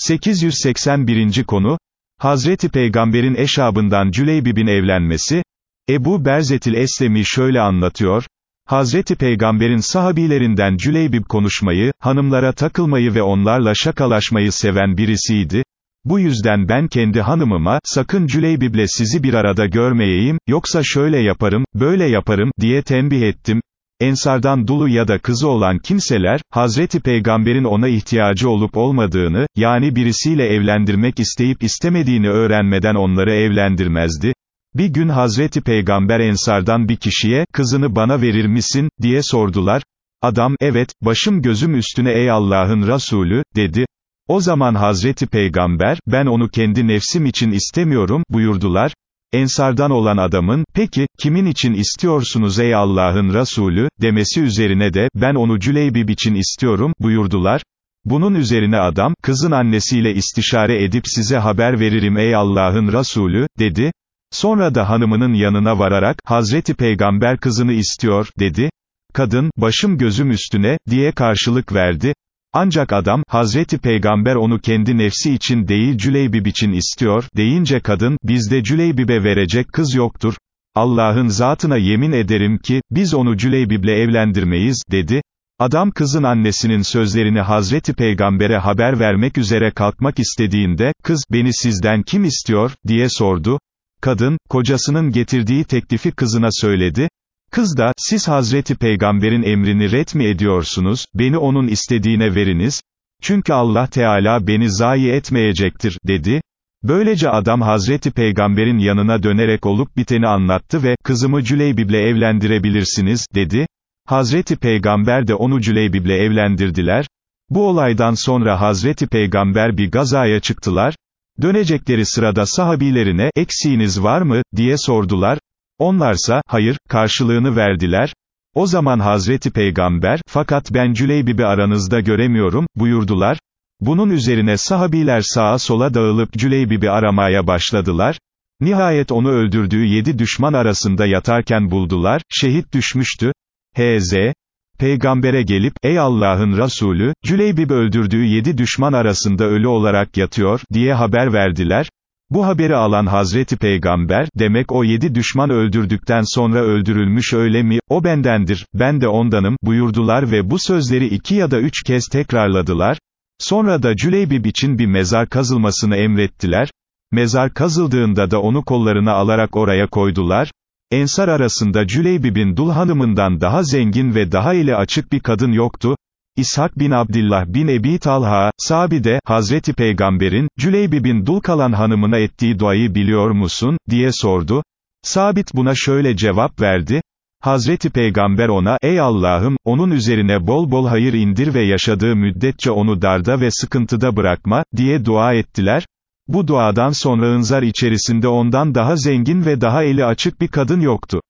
881. konu, Hazreti Peygamber'in eşabından Cüleybib'in evlenmesi, Ebu Berzetil Eslemi şöyle anlatıyor, Hazreti Peygamber'in sahabilerinden Cüleybib konuşmayı, hanımlara takılmayı ve onlarla şakalaşmayı seven birisiydi, bu yüzden ben kendi hanımıma, sakın Cüleybib'le sizi bir arada görmeyeyim, yoksa şöyle yaparım, böyle yaparım, diye tembih ettim, Ensardan dulu ya da kızı olan kimseler, Hazreti Peygamber'in ona ihtiyacı olup olmadığını, yani birisiyle evlendirmek isteyip istemediğini öğrenmeden onları evlendirmezdi. Bir gün Hazreti Peygamber Ensardan bir kişiye, kızını bana verir misin, diye sordular. Adam, evet, başım gözüm üstüne ey Allah'ın Resulü, dedi. O zaman Hazreti Peygamber, ben onu kendi nefsim için istemiyorum, buyurdular. Ensardan olan adamın, peki, kimin için istiyorsunuz ey Allah'ın Resulü, demesi üzerine de, ben onu Cüleybib için istiyorum, buyurdular. Bunun üzerine adam, kızın annesiyle istişare edip size haber veririm ey Allah'ın Resulü, dedi. Sonra da hanımının yanına vararak, Hazreti Peygamber kızını istiyor, dedi. Kadın, başım gözüm üstüne, diye karşılık verdi. Ancak adam, Hazreti Peygamber onu kendi nefsi için değil Cüleybib için istiyor, deyince kadın, bizde Cüleybib'e verecek kız yoktur. Allah'ın zatına yemin ederim ki, biz onu Cüleybib'le evlendirmeyiz, dedi. Adam kızın annesinin sözlerini Hazreti Peygamber'e haber vermek üzere kalkmak istediğinde, kız, beni sizden kim istiyor, diye sordu. Kadın, kocasının getirdiği teklifi kızına söyledi. Kız da, siz Hazreti Peygamber'in emrini ret mi ediyorsunuz, beni onun istediğine veriniz, çünkü Allah Teala beni zayi etmeyecektir, dedi. Böylece adam Hazreti Peygamber'in yanına dönerek olup biteni anlattı ve, kızımı Cüleybib'le evlendirebilirsiniz, dedi. Hazreti Peygamber de onu Cüleybib'le evlendirdiler. Bu olaydan sonra Hazreti Peygamber bir gazaya çıktılar. Dönecekleri sırada sahabilerine, eksiğiniz var mı, diye sordular. Onlarsa, hayır, karşılığını verdiler. O zaman Hazreti Peygamber, fakat ben Cüleybib'i aranızda göremiyorum, buyurdular. Bunun üzerine sahabiler sağa sola dağılıp Cüleybib'i aramaya başladılar. Nihayet onu öldürdüğü yedi düşman arasında yatarken buldular, şehit düşmüştü. H.Z. Peygambere gelip, ey Allah'ın Resulü, Cüleybib öldürdüğü yedi düşman arasında ölü olarak yatıyor, diye haber verdiler. Bu haberi alan Hazreti Peygamber, demek o yedi düşman öldürdükten sonra öldürülmüş öyle mi, o bendendir, ben de ondanım, buyurdular ve bu sözleri iki ya da üç kez tekrarladılar. Sonra da Cüleybib için bir mezar kazılmasını emrettiler. Mezar kazıldığında da onu kollarına alarak oraya koydular. Ensar arasında Cüleybib'in dul hanımından daha zengin ve daha ile açık bir kadın yoktu. İshak bin Abdillah bin Ebi Talha, Sabi'de, Hazreti Peygamber'in, Cüleybib'in dul kalan hanımına ettiği duayı biliyor musun, diye sordu. Sabit buna şöyle cevap verdi, Hazreti Peygamber ona, ey Allah'ım, onun üzerine bol bol hayır indir ve yaşadığı müddetçe onu darda ve sıkıntıda bırakma, diye dua ettiler. Bu duadan sonra ınzar içerisinde ondan daha zengin ve daha eli açık bir kadın yoktu.